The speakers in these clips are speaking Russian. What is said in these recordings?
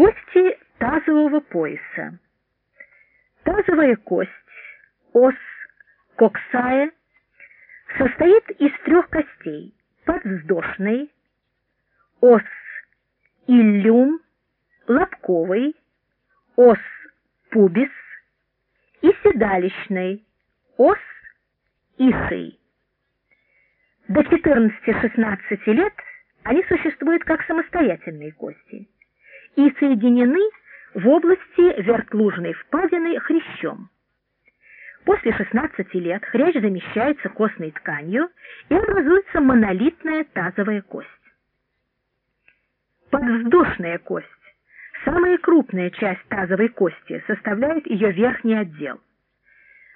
Кости тазового пояса. Тазовая кость, ос коксая, состоит из трех костей: подвздошной, ос иллюм, лобковой, ос пубис и седалищной, ос ишей. До 14-16 лет они существуют как самостоятельные кости и соединены в области вертлужной впадины хрящом. После 16 лет хрящ замещается костной тканью и образуется монолитная тазовая кость. Подвздошная кость, самая крупная часть тазовой кости, составляет ее верхний отдел.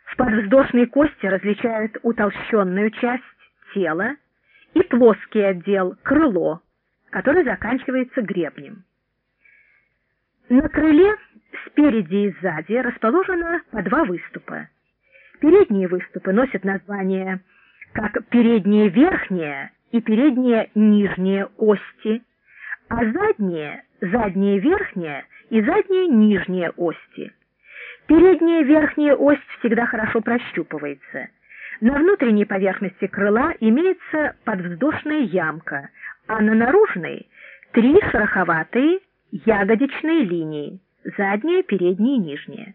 В подвздошной кости различают утолщенную часть тела и плоский отдел крыло, который заканчивается гребнем. На крыле спереди и сзади расположено по два выступа. Передние выступы носят название как передние верхние и передние нижние ости, а задние задние верхние и задние нижние ости. Передняя верхняя ось всегда хорошо прощупывается. На внутренней поверхности крыла имеется подвздошная ямка, а на наружной три шероховатые ягодичные линии, задняя, передняя и нижняя.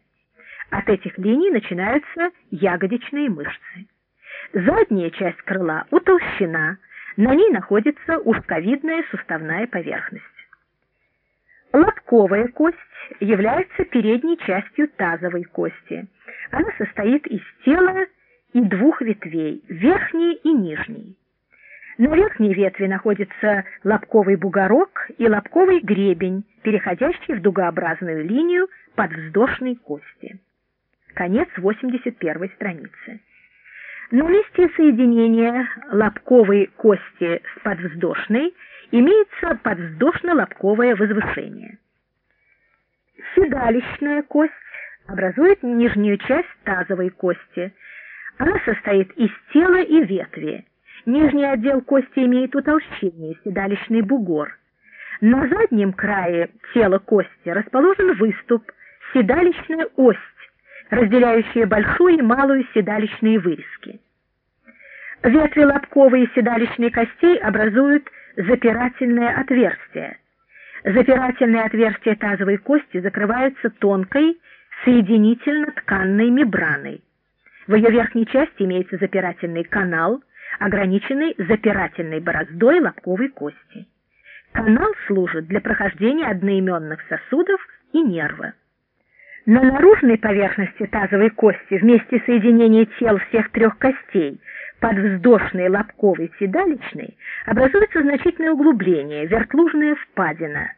От этих линий начинаются ягодичные мышцы. Задняя часть крыла утолщена, на ней находится ушковидная суставная поверхность. Лобковая кость является передней частью тазовой кости. Она состоит из тела и двух ветвей, верхней и нижней. На верхней ветви находится лобковый бугорок и лобковый гребень, переходящий в дугообразную линию подвздошной кости. Конец 81 страницы. На месте соединения лобковой кости с подвздошной имеется подвздошно-лобковое возвышение. Седалищная кость образует нижнюю часть тазовой кости. Она состоит из тела и ветви. Нижний отдел кости имеет утолщение, седалищный бугор. На заднем крае тела кости расположен выступ, седалищная ось, разделяющая большую и малую седалищные вырезки. Ветви лобковой и седалищной костей образуют запирательное отверстие. Запирательные отверстия тазовой кости закрываются тонкой соединительно-тканной мембраной. В ее верхней части имеется запирательный канал, ограниченный запирательной бороздой лобковой кости. Канал служит для прохождения одноименных сосудов и нерва. На наружной поверхности тазовой кости вместе соединения тел всех трех костей, подвздошной, лобковой, седалищной, образуется значительное углубление, вертлужная впадина,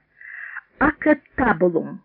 акетабулум.